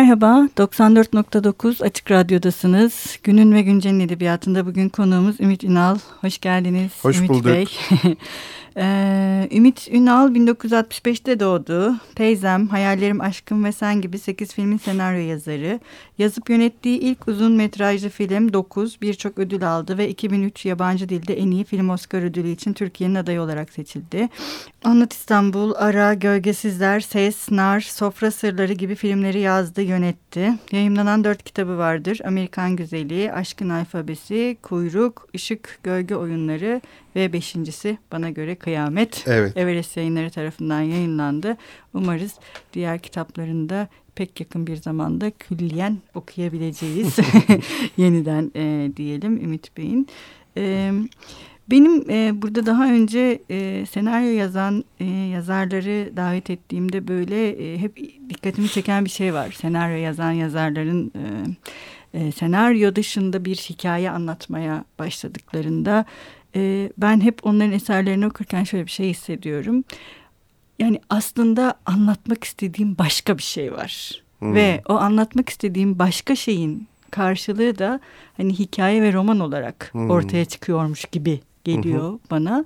Merhaba, 94.9 Açık Radyo'dasınız. Günün ve Güncel'in edebiyatında bugün konuğumuz Ümit Ünal. Hoş geldiniz Hoş Ümit bulduk. Bey. Ee, Ümit Ünal 1965'te doğdu. Teyzem, Hayallerim, Aşkım ve Sen gibi 8 filmin senaryo yazarı. Yazıp yönettiği ilk uzun metrajlı film 9 birçok ödül aldı ve 2003 yabancı dilde en iyi film Oscar ödülü için Türkiye'nin adayı olarak seçildi. Anlat İstanbul, Ara, Gölgesizler, Ses, Nar, Sofra Sırları gibi filmleri yazdı, yönetti. Yayınlanan dört kitabı vardır. Amerikan Güzeli, Aşkın Alfabesi, Kuyruk, Işık, Gölge Oyunları ve beşincisi bana göre Kıyamet. Evet. Everest yayınları tarafından yayınlandı. Umarız diğer kitaplarında pek yakın bir zamanda külliyen okuyabileceğiz. Yeniden e, diyelim Ümit Bey'in. E, benim e, burada daha önce e, senaryo yazan e, yazarları davet ettiğimde böyle e, hep dikkatimi çeken bir şey var. Senaryo yazan yazarların e, e, senaryo dışında bir hikaye anlatmaya başladıklarında e, ben hep onların eserlerini okurken şöyle bir şey hissediyorum. Yani aslında anlatmak istediğim başka bir şey var. Hmm. Ve o anlatmak istediğim başka şeyin karşılığı da hani hikaye ve roman olarak Hmm. ortaya çıkıyormuş gibi geliyor bana.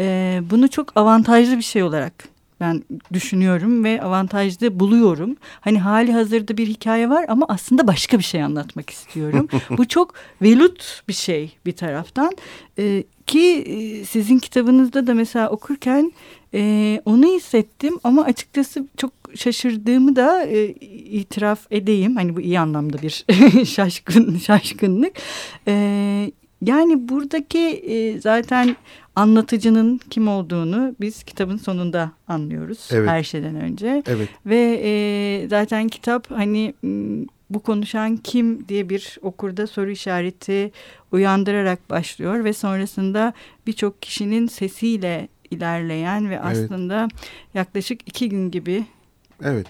Ee, bunu çok avantajlı bir şey olarak ben düşünüyorum ve avantajlı buluyorum. Hani hali hazırda bir hikaye var ama aslında başka bir şey anlatmak istiyorum. Bu çok velut bir şey bir taraftan. Ee, ki e, sizin kitabınızda da mesela okurken e, onu hissettim ama açıkçası çok şaşırdığımı da e, itiraf edeyim. Hani bu iyi anlamda bir şaşkın şaşkınlık. E, yani buradaki e, zaten anlatıcının kim olduğunu biz kitabın sonunda anlıyoruz Evet. her şeyden önce. Evet. Ve e, zaten kitap hani bu konuşan kim diye bir okurda soru işareti uyandırarak başlıyor ve sonrasında birçok kişinin sesiyle ilerleyen ve aslında yaklaşık iki gün gibi Evet.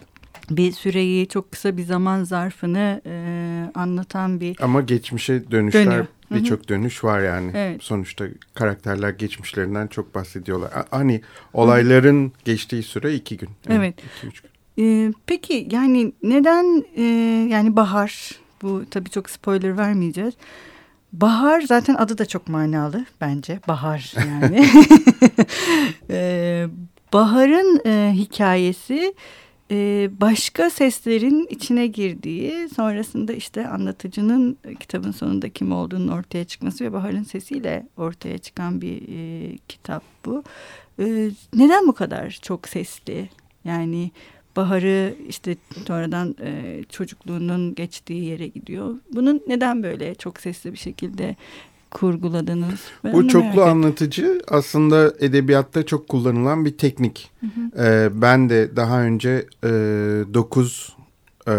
Bir süreyi çok kısa bir zaman zarfını e, anlatan bir Ama geçmişe dönüşler Dönüyor. Hı hı. birçok dönüş var yani. Evet. Sonuçta karakterler geçmişlerinden çok bahsediyorlar. Hani olayların geçtiği süre iki gün. Evet. iki, üç gün. Ee, peki yani neden e, yani bahar bu tabii çok spoiler vermeyeceğiz. Bahar zaten adı da çok manalı bence bahar yani. Ee, baharın e, hikayesi e, başka seslerin içine girdiği sonrasında işte anlatıcının kitabın sonunda kim olduğunun ortaya çıkması ve baharın sesiyle ortaya çıkan bir e, kitap bu. E, neden bu kadar çok sesli? Yani Bahar'ı işte sonradan e, çocukluğunun geçtiği yere gidiyor. Bunun neden böyle çok sesli bir şekilde kurguladınız? Ben Bu çoklu anlatıcı aslında edebiyatta çok kullanılan bir teknik. Ee, ben de daha önce e, 9 e,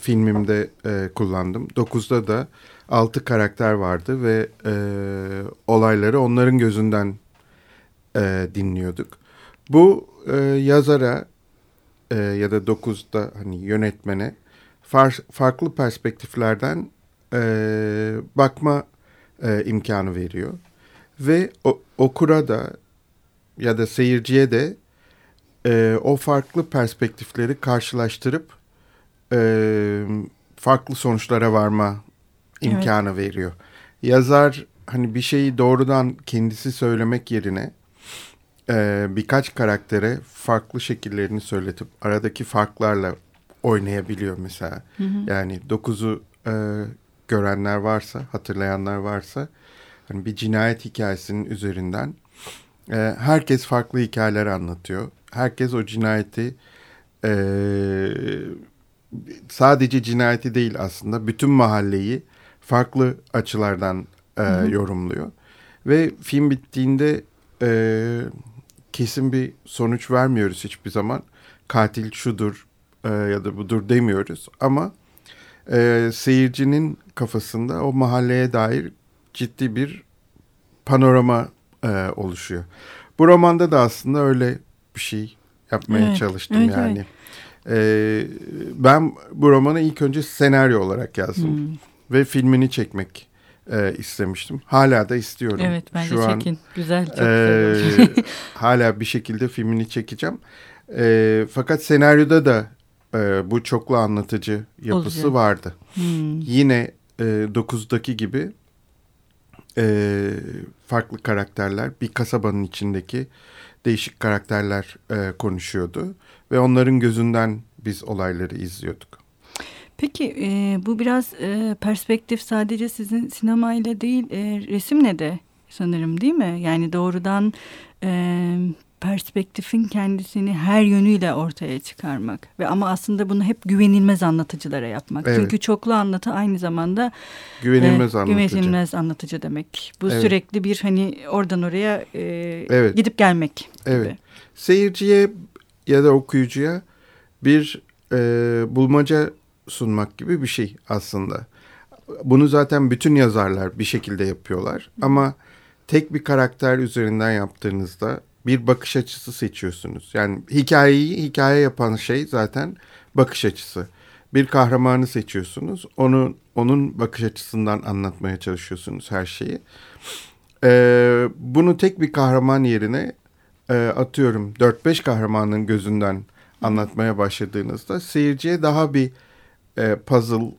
filmimde e, kullandım. 9'da da 6 karakter vardı ve e, olayları onların gözünden e, dinliyorduk. Bu e, yazara e, ya da 9'da hani yönetmene far- farklı perspektiflerden e, bakma e, imkanı veriyor. Ve o, okura da ya da seyirciye de e, o farklı perspektifleri karşılaştırıp e, farklı sonuçlara varma imkanı veriyor. Yazar hani bir şeyi doğrudan kendisi söylemek yerine e, birkaç karaktere farklı şekillerini söyletip aradaki farklarla oynayabiliyor mesela. Yani 9'u e, görenler varsa, hatırlayanlar varsa hani bir cinayet hikayesinin üzerinden e, herkes farklı hikayeler anlatıyor. Herkes o cinayeti e, sadece cinayeti değil aslında bütün mahalleyi farklı açılardan e, yorumluyor. Ve film bittiğinde e, kesin bir sonuç vermiyoruz hiçbir zaman. Katil şudur e, ya da budur demiyoruz ama e, seyircinin kafasında o mahalleye dair ciddi bir panorama e, oluşuyor. Bu romanda da aslında öyle bir şey yapmaya Evet, çalıştım evet, yani. E, ben bu romanı ilk önce senaryo olarak yazdım Hmm. ve filmini çekmek e, istemiştim. Hala da istiyorum. Evet bence Şu an, çekin. Güzel çok ee, güzel hala bir şekilde filmini çekeceğim. Ee, fakat senaryoda da e, bu çoklu anlatıcı yapısı Olacak. vardı. Hmm. Yine e, 9'daki gibi e, farklı karakterler bir kasabanın içindeki değişik karakterler e, konuşuyordu ve onların gözünden biz olayları izliyorduk. Peki e, bu biraz e, perspektif sadece sizin sinemayla değil e, resimle de sanırım değil mi? Yani doğrudan e, perspektifin kendisini her yönüyle ortaya çıkarmak ve ama aslında bunu hep güvenilmez anlatıcılara yapmak. Evet. Çünkü çoklu anlatı aynı zamanda Güvenilmez e, anlatıcı. güvenilmez anlatıcı demek. Bu Evet. sürekli bir hani oradan oraya e, Evet. gidip gelmek gibi. Evet. Seyirciye ya da okuyucuya bir e, bulmaca sunmak gibi bir şey aslında. Bunu zaten bütün yazarlar bir şekilde yapıyorlar. Ama tek bir karakter üzerinden yaptığınızda bir bakış açısı seçiyorsunuz. Yani hikayeyi hikaye yapan şey zaten bakış açısı. Bir kahramanı seçiyorsunuz. Onu onun bakış açısından anlatmaya çalışıyorsunuz her şeyi. Ee, bunu tek bir kahraman yerine e, atıyorum 4-5 kahramanın gözünden anlatmaya başladığınızda seyirciye daha bir e, puzzle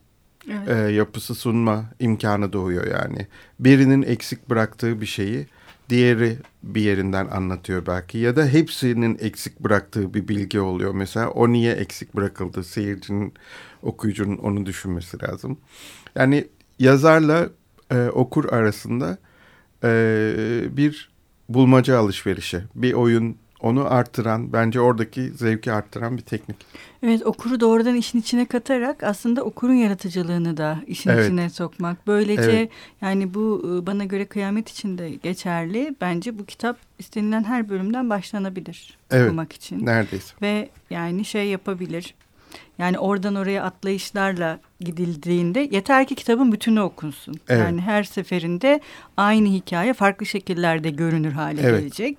Evet. e, yapısı sunma imkanı doğuyor yani. Birinin eksik bıraktığı bir şeyi diğeri bir yerinden anlatıyor belki ya da hepsinin eksik bıraktığı bir bilgi oluyor. Mesela o niye eksik bırakıldı seyircinin okuyucunun onu düşünmesi lazım. Yani yazarla e, okur arasında e, bir bulmaca alışverişi, bir oyun onu artıran, bence oradaki zevki arttıran bir teknik. Evet okuru doğrudan işin içine katarak aslında okurun yaratıcılığını da işin Evet. içine sokmak. Böylece Evet. yani bu e, bana göre kıyamet için de geçerli. Bence bu kitap istenilen her bölümden başlanabilir Evet. okumak için. Neredeyse. Ve yani şey yapabilir. Yani oradan oraya atlayışlarla gidildiğinde yeter ki kitabın bütünü okunsun. Evet. Yani her seferinde aynı hikaye farklı şekillerde görünür hale Evet. gelecek.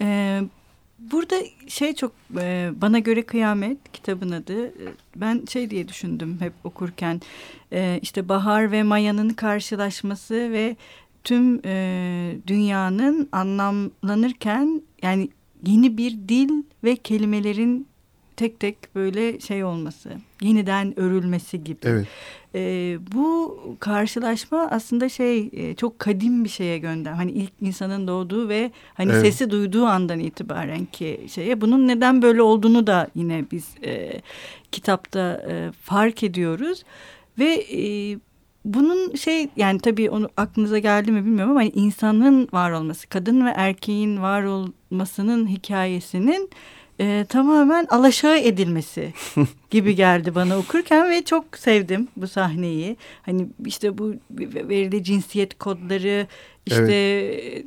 Ee, burada şey çok e, bana göre kıyamet kitabın adı. E, Ben şey diye düşündüm hep okurken. E, işte Bahar ve Maya'nın karşılaşması ve tüm e, dünyanın anlamlanırken yani yeni bir dil ve kelimelerin tek tek böyle şey olması, yeniden örülmesi gibi. Evet. Ee, bu karşılaşma aslında şey e, çok kadim bir şeye gönder. Hani ilk insanın doğduğu ve hani Evet. sesi duyduğu andan itibaren ki şeye bunun neden böyle olduğunu da yine biz e, kitapta e, fark ediyoruz ve e, bunun şey yani tabii onu aklınıza geldi mi bilmiyorum ama hani insanın var olması, kadın ve erkeğin var olmasının hikayesinin e, tamamen alaşağı edilmesi gibi geldi bana okurken ve çok sevdim bu sahneyi. Hani işte bu verili cinsiyet kodları işte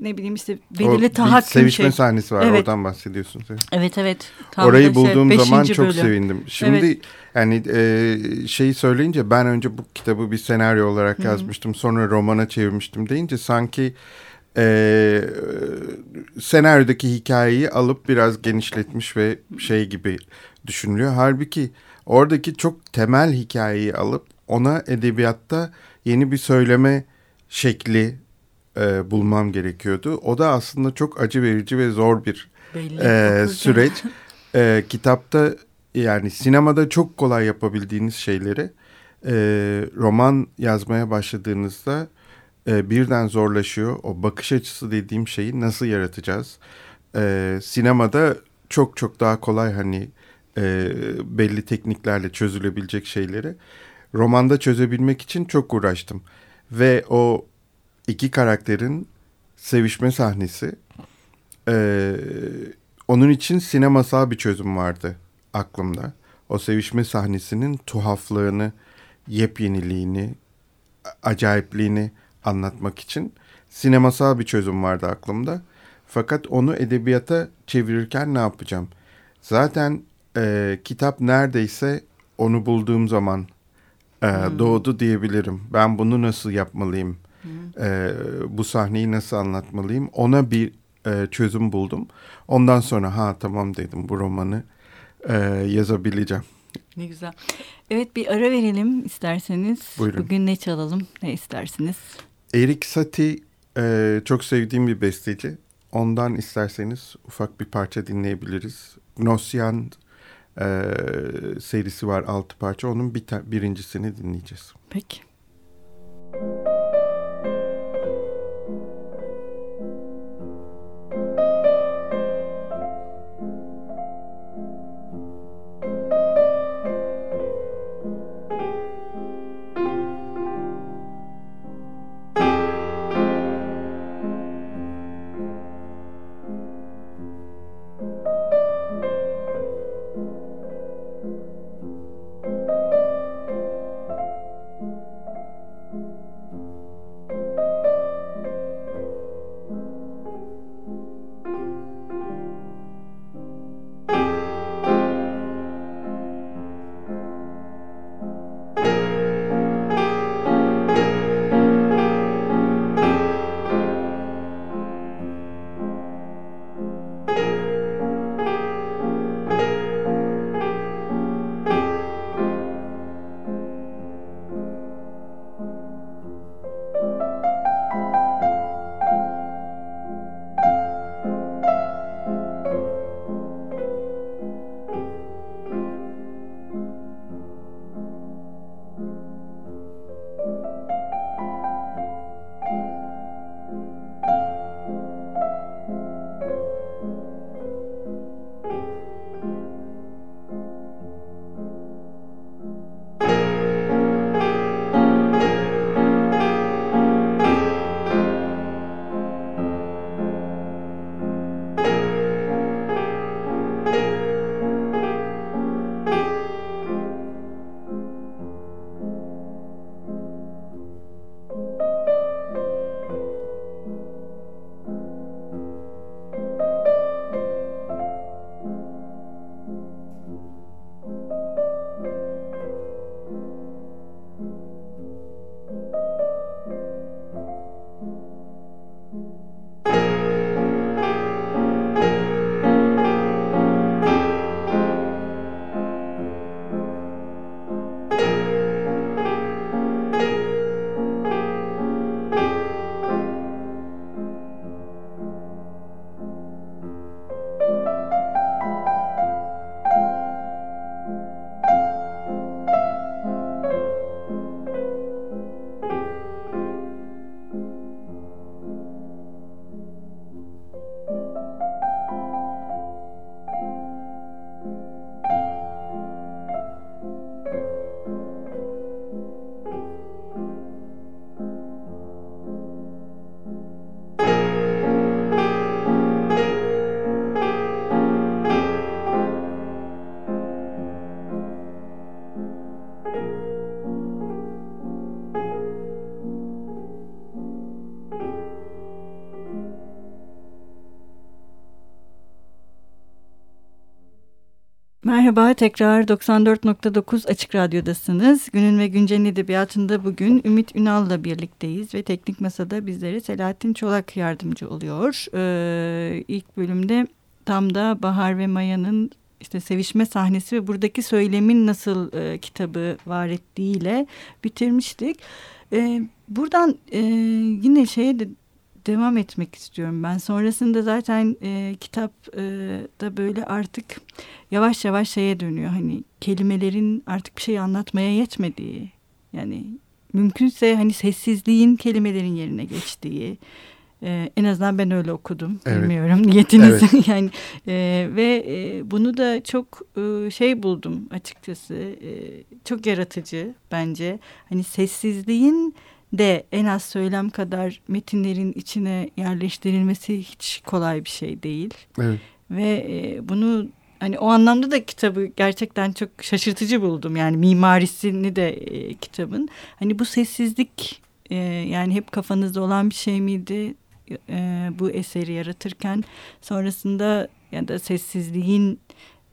ne bileyim işte O belirli bir tahakküm sevişme şey. sahnesi var Evet. oradan bahsediyorsunuz. Evet. Evet evet. Tam Orayı şey, bulduğum zaman beşinci çok bölüm. sevindim. Şimdi yani e, şeyi söyleyince ben önce bu kitabı bir senaryo olarak Hı. yazmıştım. Sonra romana çevirmiştim deyince sanki e, senaryodaki hikayeyi alıp biraz genişletmiş ve şey gibi düşünülüyor. Halbuki oradaki çok temel hikayeyi alıp ona edebiyatta yeni bir söyleme şekli e, bulmam gerekiyordu. O da aslında çok acı verici ve zor bir Belli, e, süreç. E, kitapta yani sinemada çok kolay yapabildiğiniz şeyleri e, roman yazmaya başladığınızda e, birden zorlaşıyor. O bakış açısı dediğim şeyi nasıl yaratacağız? E, sinemada çok çok daha kolay hani e, belli tekniklerle çözülebilecek şeyleri romanda çözebilmek için çok uğraştım. Ve o iki karakterin sevişme sahnesi e, onun için sinemasal bir çözüm vardı aklımda. O sevişme sahnesinin tuhaflığını, yepyeniliğini, acayipliğini anlatmak için sinemasal bir çözüm vardı aklımda. Fakat onu edebiyata çevirirken ne yapacağım? Zaten e, kitap neredeyse onu bulduğum zaman e, doğdu diyebilirim. Ben bunu nasıl yapmalıyım? E, bu sahneyi nasıl anlatmalıyım? Ona bir e, çözüm buldum. Ondan sonra ha tamam dedim bu romanı e, yazabileceğim. Ne güzel. Evet bir ara verelim isterseniz. Buyurun. Bugün ne çalalım ne istersiniz? Erik Satie e, çok sevdiğim bir besteci. Ondan isterseniz ufak bir parça dinleyebiliriz. Gnosyan e, serisi var altı parça. Onun bir birincisini dinleyeceğiz. Peki. Merhaba, tekrar 94.9 Açık Radyo'dasınız. Günün ve Güncel'in edebiyatında bugün Ümit Ünal'la birlikteyiz ve Teknik Masa'da bizlere Selahattin Çolak yardımcı oluyor. Ee, ilk bölümde tam da Bahar ve Maya'nın işte sevişme sahnesi ve buradaki söylemin nasıl e, kitabı var ettiğiyle bitirmiştik. E, buradan e, yine şeye de devam etmek istiyorum ben. Sonrasında zaten e, kitap e, da böyle artık yavaş yavaş şeye dönüyor. Hani kelimelerin artık bir şey anlatmaya yetmediği. Yani mümkünse hani sessizliğin kelimelerin yerine geçtiği. Ee, en azından ben öyle okudum. Evet. Bilmiyorum niyetinizi evet. yani e, ve e, bunu da çok e, şey buldum açıkçası. E, çok yaratıcı bence. Hani sessizliğin de en az söylem kadar metinlerin içine yerleştirilmesi hiç kolay bir şey değil. Evet. Ve e, bunu hani o anlamda da kitabı gerçekten çok şaşırtıcı buldum. Yani mimarisini de e, kitabın. Hani bu sessizlik e, yani hep kafanızda olan bir şey miydi? E, bu eseri yaratırken sonrasında ya da sessizliğin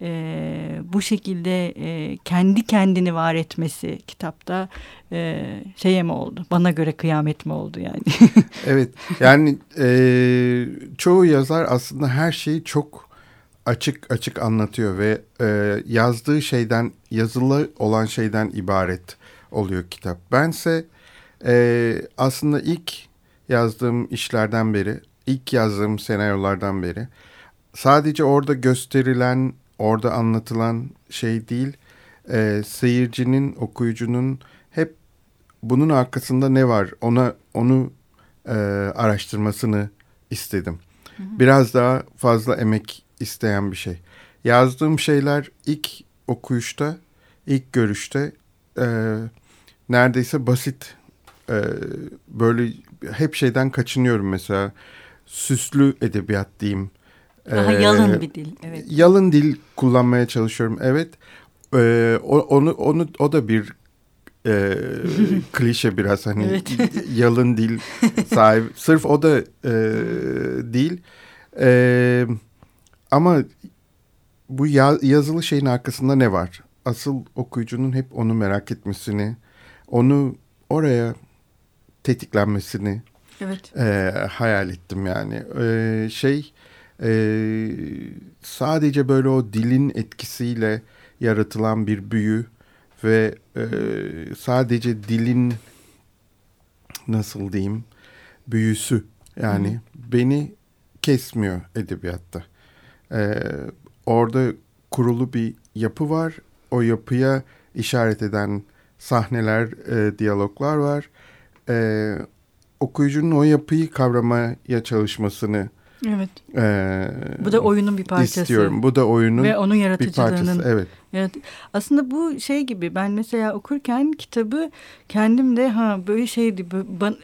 e, bu şekilde e, kendi kendini var etmesi kitapta e, şeye mi oldu? Bana göre kıyamet mi oldu yani? evet yani e, çoğu yazar aslında her şeyi çok açık açık anlatıyor ve e, yazdığı şeyden yazılı olan şeyden ibaret oluyor kitap. Bense e, aslında ilk yazdığım işlerden beri, ilk yazdığım senaryolardan beri sadece orada gösterilen orada anlatılan şey değil. E, seyircinin, okuyucunun hep bunun arkasında ne var ona onu e, araştırmasını istedim. Hı hı. Biraz daha fazla emek isteyen bir şey. Yazdığım şeyler ilk okuyuşta, ilk görüşte e, neredeyse basit. E, böyle hep şeyden kaçınıyorum mesela. Süslü edebiyat diyeyim. Daha ee, yalın bir dil. Evet. Yalın dil kullanmaya çalışıyorum. Evet. Ee, onu onu o da bir e, klişe biraz hani evet. yalın dil sahibi. Sırf o da e, değil. E, ama bu ya, yazılı şeyin arkasında ne var? Asıl okuyucunun hep onu merak etmesini, onu oraya tetiklenmesini evet. e, hayal ettim yani. E, şey e, sadece böyle o dilin etkisiyle yaratılan bir büyü ve e, sadece dilin nasıl diyeyim büyüsü yani Hı. beni kesmiyor edebiyatta. E, orada kurulu bir yapı var. O yapıya işaret eden sahneler, e, diyaloglar var. E, okuyucunun o yapıyı kavramaya çalışmasını Evet. Ee, bu da oyunun bir parçası. İstiyorum. Bu da oyunun Ve onun yaratıcılığının. Bir parçası. Evet. Evet. Aslında bu şey gibi ben mesela okurken kitabı kendim de ha böyle şeydi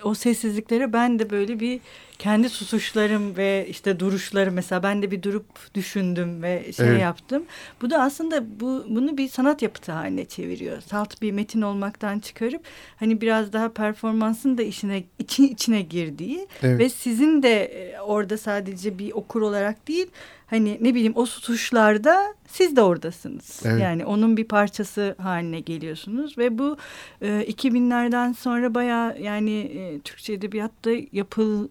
o sessizliklere ben de böyle bir kendi susuşlarım ve işte duruşlarım mesela ben de bir durup düşündüm ve şey evet. yaptım. Bu da aslında bu bunu bir sanat yapıtı haline çeviriyor. Salt bir metin olmaktan çıkarıp hani biraz daha performansın da işine içine, içine girdiği evet. ve sizin de e, orada sadece bir okur olarak değil hani ne bileyim o susuşlarda siz de oradasınız. Evet. Yani onun bir parçası haline geliyorsunuz ve bu e, 2000'lerden sonra baya yani e, Türkçe edebiyatta yapıl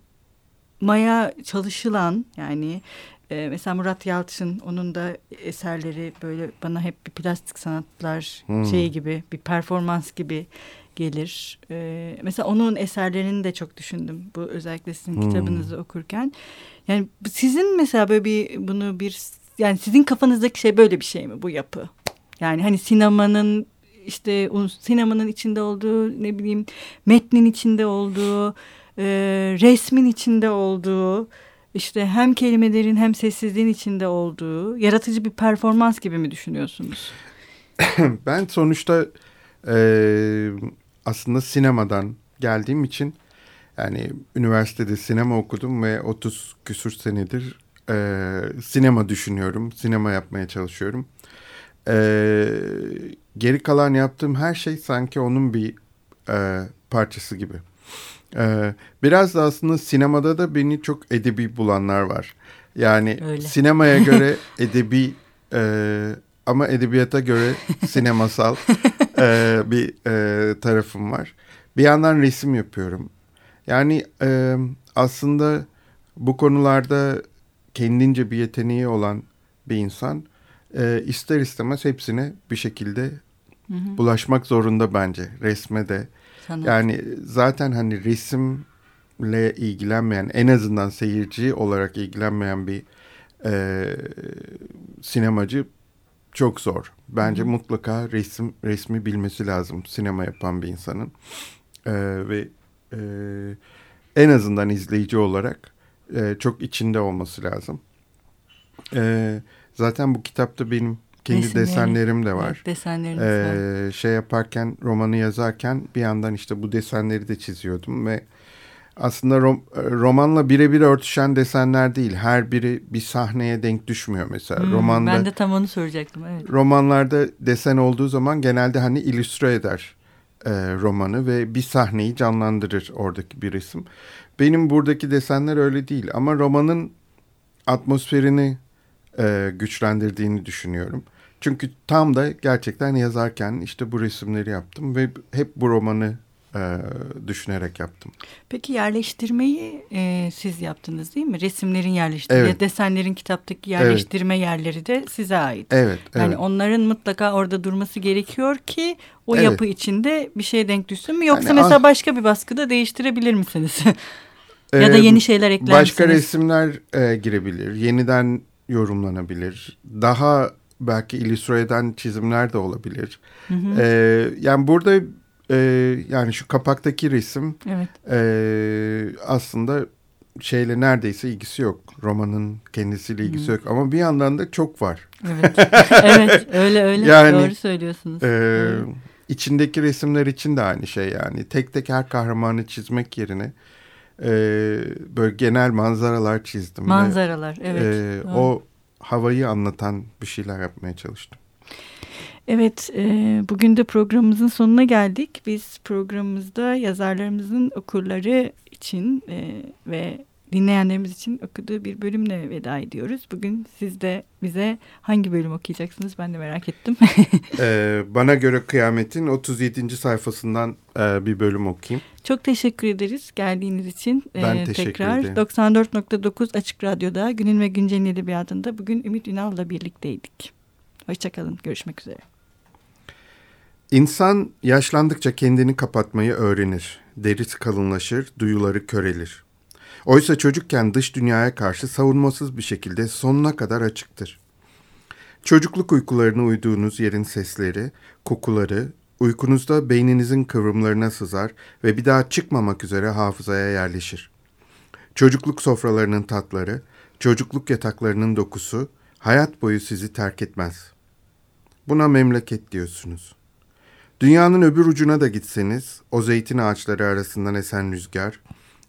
maya çalışılan yani e, mesela Murat Yalçın onun da eserleri böyle bana hep bir plastik sanatlar hmm. şeyi gibi bir performans gibi gelir. E, mesela onun eserlerini de çok düşündüm bu özellikle sizin hmm. kitabınızı okurken. Yani sizin mesela böyle bir bunu bir yani sizin kafanızdaki şey böyle bir şey mi bu yapı? Yani hani sinemanın işte sinemanın içinde olduğu ne bileyim metnin içinde olduğu e, resmin içinde olduğu, işte hem kelimelerin hem sessizliğin içinde olduğu yaratıcı bir performans gibi mi düşünüyorsunuz? ben sonuçta e, aslında sinemadan geldiğim için yani üniversitede sinema okudum ve 30 küsur senedir e, sinema düşünüyorum, sinema yapmaya çalışıyorum. E, geri kalan yaptığım her şey sanki onun bir e, parçası gibi. Ee, biraz da aslında sinemada da beni çok edebi bulanlar var. Yani Öyle. sinemaya göre edebi e, ama edebiyata göre sinemasal e, bir e, tarafım var. Bir yandan resim yapıyorum. Yani e, aslında bu konularda kendince bir yeteneği olan bir insan e, ister istemez hepsine bir şekilde hı hı. bulaşmak zorunda bence. Resme de, Sanat. Yani zaten hani resimle ilgilenmeyen en azından seyirci olarak ilgilenmeyen bir e, sinemacı çok zor. Bence mutlaka resim resmi bilmesi lazım sinema yapan bir insanın. E, ve e, en azından izleyici olarak e, çok içinde olması lazım. E, zaten bu kitapta benim kendi Resimleri, desenlerim de var. Evet, desenleriniz ee, var. Şey yaparken, romanı yazarken bir yandan işte bu desenleri de çiziyordum ve aslında rom, romanla birebir örtüşen desenler değil. Her biri bir sahneye denk düşmüyor mesela. Hmm, Romanda, ben de tam onu soracaktım. Evet. Romanlarda desen olduğu zaman genelde hani illüstre eder e, romanı ve bir sahneyi canlandırır oradaki bir resim. Benim buradaki desenler öyle değil ama romanın atmosferini e, güçlendirdiğini düşünüyorum. Çünkü tam da gerçekten yazarken işte bu resimleri yaptım ve hep bu romanı e, düşünerek yaptım. Peki yerleştirmeyi e, siz yaptınız değil mi? Resimlerin yerleştirme, evet. desenlerin kitaptaki yerleştirme evet. yerleri de size ait. Evet. Yani evet. onların mutlaka orada durması gerekiyor ki o evet. yapı içinde bir şey denk düşsün mü? Yoksa yani, mesela ah, başka bir baskıda değiştirebilir misiniz? ya da yeni şeyler ekler Başka misiniz? resimler e, girebilir. Yeniden yorumlanabilir. Daha belki illüstre eden çizimler de olabilir. Hı hı. Ee, yani burada e, yani şu kapaktaki resim evet. e, aslında şeyle neredeyse ilgisi yok. Romanın kendisiyle ilgisi hmm. yok ama bir yandan da çok var. Evet, evet öyle öyle yani, doğru söylüyorsunuz. E, evet. İçindeki resimler için de aynı şey yani. Tek tek her kahramanı çizmek yerine e, böyle genel manzaralar çizdim. Manzaralar ve, evet. E, o havayı anlatan bir şeyler yapmaya çalıştım. Evet, e, bugün de programımızın sonuna geldik. Biz programımızda yazarlarımızın okurları için e, ve dinleyenlerimiz için okuduğu bir bölümle veda ediyoruz. Bugün siz de bize hangi bölüm okuyacaksınız ben de merak ettim. ee, bana göre Kıyamet'in 37. sayfasından e, bir bölüm okuyayım. Çok teşekkür ederiz geldiğiniz için. Ben ee, teşekkür tekrar. ederim. 94.9 Açık Radyo'da Günün ve Güncel'in edebiyatında bugün Ümit Ünal'la birlikteydik. Hoşçakalın, görüşmek üzere. İnsan yaşlandıkça kendini kapatmayı öğrenir. Derisi kalınlaşır, duyuları körelir. Oysa çocukken dış dünyaya karşı savunmasız bir şekilde sonuna kadar açıktır. Çocukluk uykularını uyduğunuz yerin sesleri, kokuları, uykunuzda beyninizin kıvrımlarına sızar ve bir daha çıkmamak üzere hafızaya yerleşir. Çocukluk sofralarının tatları, çocukluk yataklarının dokusu, hayat boyu sizi terk etmez. Buna memleket diyorsunuz. Dünyanın öbür ucuna da gitseniz, o zeytin ağaçları arasından esen rüzgar,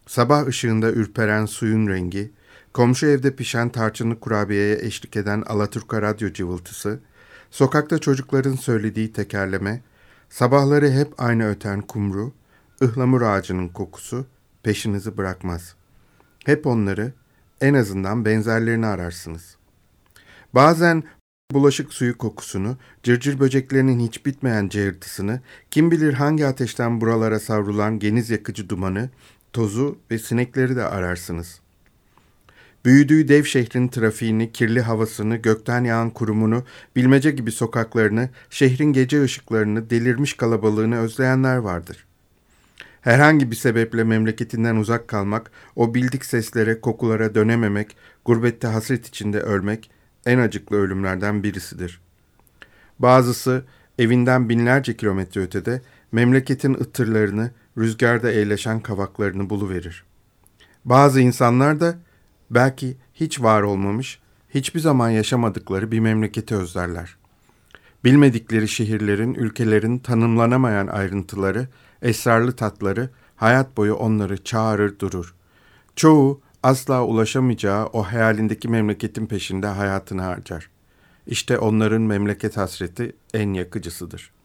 sabah ışığında ürperen suyun rengi, komşu evde pişen tarçınlı kurabiyeye eşlik eden Alaturka radyo cıvıltısı, sokakta çocukların söylediği tekerleme, sabahları hep aynı öten kumru, ıhlamur ağacının kokusu peşinizi bırakmaz. Hep onları, en azından benzerlerini ararsınız. Bazen bulaşık suyu kokusunu, cırcır böceklerinin hiç bitmeyen cığırtısını, kim bilir hangi ateşten buralara savrulan geniz yakıcı dumanı, tozu ve sinekleri de ararsınız. Büyüdüğü dev şehrin trafiğini, kirli havasını, gökten yağan kurumunu, bilmece gibi sokaklarını, şehrin gece ışıklarını, delirmiş kalabalığını özleyenler vardır. Herhangi bir sebeple memleketinden uzak kalmak, o bildik seslere, kokulara dönememek, gurbette hasret içinde ölmek, en acıklı ölümlerden birisidir. Bazısı evinden binlerce kilometre ötede memleketin ıtırlarını, rüzgarda eğleşen kavaklarını buluverir. Bazı insanlar da belki hiç var olmamış, hiçbir zaman yaşamadıkları bir memleketi özlerler. Bilmedikleri şehirlerin, ülkelerin tanımlanamayan ayrıntıları, esrarlı tatları hayat boyu onları çağırır durur. Çoğu asla ulaşamayacağı o hayalindeki memleketin peşinde hayatını harcar. İşte onların memleket hasreti en yakıcısıdır.''